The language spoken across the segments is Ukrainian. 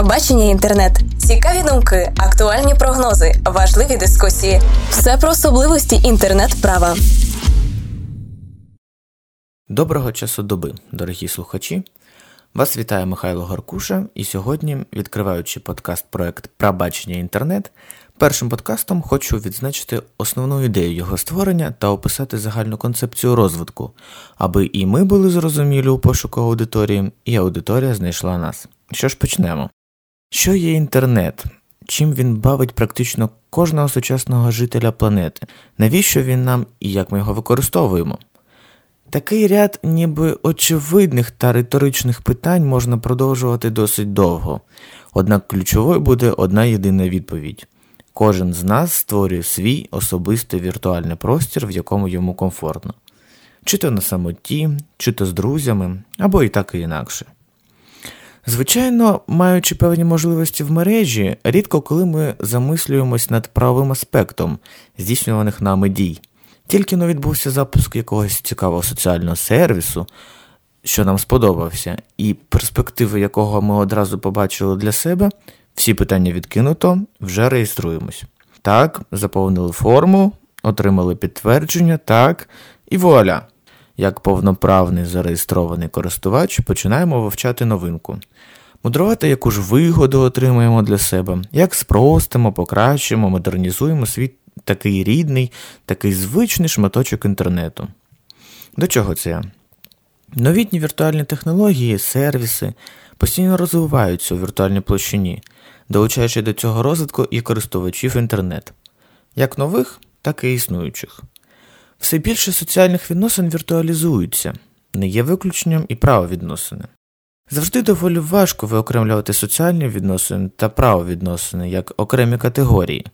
Прабачення інтернет, цікаві думки, актуальні прогнози, важливі дискусії. Все про особливості інтернет-права. Доброго часу доби, дорогі слухачі. Вас вітає Михайло Горкуша, і сьогодні, відкриваючи подкаст проект Прабачення інтернет, першим подкастом хочу відзначити основну ідею його створення та описати загальну концепцію розвитку, аби і ми були зрозумілі у пошуку аудиторії, і аудиторія знайшла нас. Що ж почнемо? Що є інтернет? Чим він бавить практично кожного сучасного жителя планети? Навіщо він нам і як ми його використовуємо? Такий ряд ніби очевидних та риторичних питань можна продовжувати досить довго, однак ключовою буде одна єдина відповідь. Кожен з нас створює свій особистий віртуальний простір, в якому йому комфортно, чи то на самоті, чи то з друзями, або і так і інакше. Звичайно, маючи певні можливості в мережі, рідко коли ми замислюємось над правовим аспектом здійснюваних нами дій. Тільки но відбувся запуск якогось цікавого соціального сервісу, що нам сподобався, і перспективи якого ми одразу побачили для себе, всі питання відкинуто, вже реєструємось. Так, заповнили форму, отримали підтвердження, так, і вуаля! Як повноправний зареєстрований користувач, починаємо вивчати новинку. Мудрувати, яку ж вигоду отримаємо для себе, як спростимо, покращимо, модернізуємо свій такий рідний, такий звичний шматочок інтернету. До чого це? Новітні віртуальні технології, сервіси постійно розвиваються у віртуальній площині, долучаючи до цього розвитку і користувачів інтернет, як нових, так і існуючих. Все більше соціальних відносин віртуалізуються, не є виключенням і правовідносини. Завжди доволі важко виокремлювати соціальні відносини та правовідносини як окремі категорії,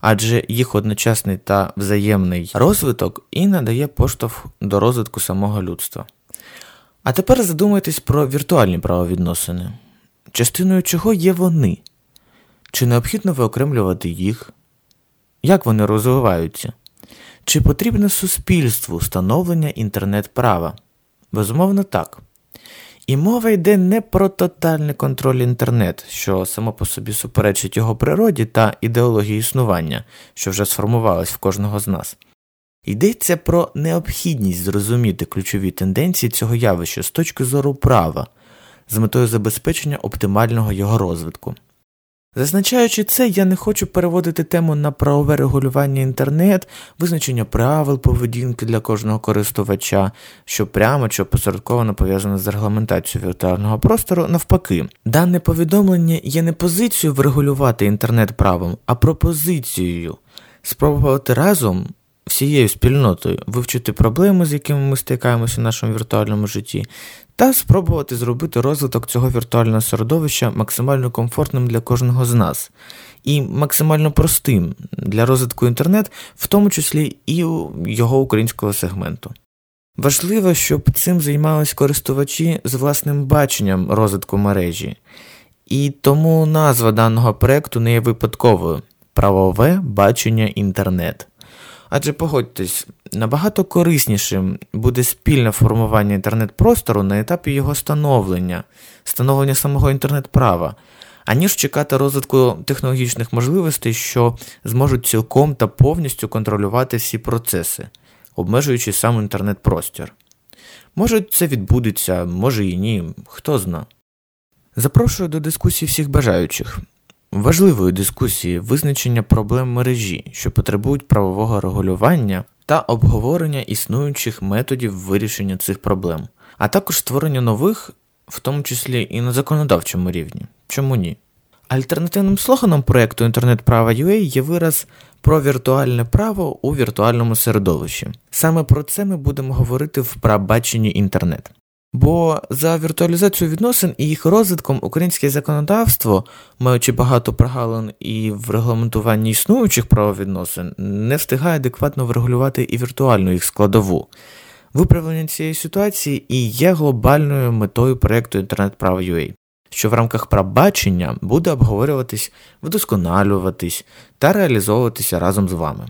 адже їх одночасний та взаємний розвиток і надає поштовх до розвитку самого людства. А тепер задумайтесь про віртуальні правовідносини, частиною чого є вони, чи необхідно виокремлювати їх, як вони розвиваються. Чи потрібне суспільству встановлення інтернет-права? Безумовно, так. І мова йде не про тотальний контроль інтернет, що само по собі суперечить його природі та ідеології існування, що вже сформувалась в кожного з нас. Йдеться про необхідність зрозуміти ключові тенденції цього явища з точки зору права, з метою забезпечення оптимального його розвитку. Зазначаючи це, я не хочу переводити тему на правове регулювання інтернет, визначення правил поведінки для кожного користувача, що прямо чи посередковано пов'язане з регламентацією віртуального простору, навпаки. Дане повідомлення є не позицією врегулювати інтернет правом, а пропозицією спробувати разом всією спільнотою вивчити проблеми, з якими ми стикаємося в нашому віртуальному житті, та спробувати зробити розвиток цього віртуального середовища максимально комфортним для кожного з нас і максимально простим для розвитку інтернет, в тому числі і його українського сегменту. Важливо, щоб цим займалися користувачі з власним баченням розвитку мережі, і тому назва даного проєкту не є випадковою правове бачення інтернет. Адже погодьтесь, набагато кориснішим буде спільне формування інтернет-простору на етапі його становлення, становлення самого інтернет-права, аніж чекати розвитку технологічних можливостей, що зможуть цілком та повністю контролювати всі процеси, обмежуючи сам інтернет-простір. Може, це відбудеться, може і ні, хто зна. Запрошую до дискусії всіх бажаючих важливої дискусії визначення проблем мережі, що потребують правового регулювання та обговорення існуючих методів вирішення цих проблем, а також створення нових, в тому числі і на законодавчому рівні. Чому ні? Альтернативним слоганом проєкту інтернет-права.ua є вираз про віртуальне право у віртуальному середовищі. Саме про це ми будемо говорити в прабаченні інтернет. Бо за віртуалізацію відносин і їх розвитком українське законодавство, маючи багато прогалин і в регламентуванні існуючих правовідносин, не встигає адекватно врегулювати і віртуальну їх складову. Виправлення цієї ситуації і є глобальною метою проєкту інтернет-права.ua, що в рамках прабачення буде обговорюватись, вдосконалюватись та реалізовуватися разом з вами.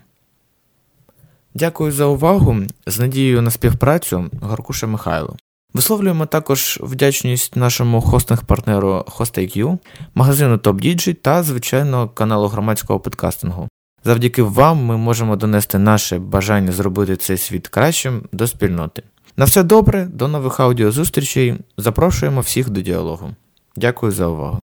Дякую за увагу. З надією на співпрацю, Горкуша Михайло. Висловлюємо також вдячність нашому хостинг-партнеру HostIQ, магазину TopDigi та, звичайно, каналу громадського подкастингу. Завдяки вам ми можемо донести наше бажання зробити цей світ кращим до спільноти. На все добре, до нових аудіозустрічей. Запрошуємо всіх до діалогу. Дякую за увагу.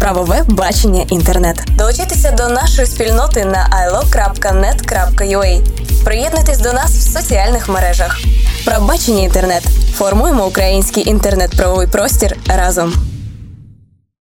Правове бачення інтернет. Долучайтеся до нашої спільноти на ilo.net.ua. Приєднуйтесь до нас в соціальних мережах. Правбачення інтернет. Формуємо український інтернет-правовий простір разом.